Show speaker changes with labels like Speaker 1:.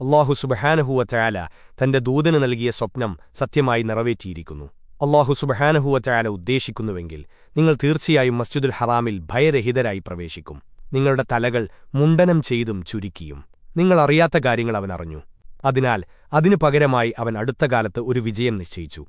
Speaker 1: അള്ളാഹു സുബഹാനഹുവ തന്റെ ദൂതന് നൽകിയ സ്വപ്നം സത്യമായി നിറവേറ്റിയിരിക്കുന്നു. അള്ളാഹു സുബഹാനഹുവ ഉദ്ദേശിക്കുന്നുവെങ്കിൽ നിങ്ങൾ തീർച്ചയായും മസ്ജിദുൽ ഹറാമിൽ ഭയരഹിതരായി പ്രവേശിക്കും. നിങ്ങളുടെ തലകൾ മുണ്ടനം ചെയ്തും ചുരുക്കിയും. നിങ്ങൾ അറിയാത്ത കാര്യങ്ങൾ അവൻ അറിഞ്ഞു. അതിനാൽ അതിനു പകരമായി അവൻ അടുത്ത കാലത്ത് ഒരു വിജയം നിശ്ചയിച്ചു.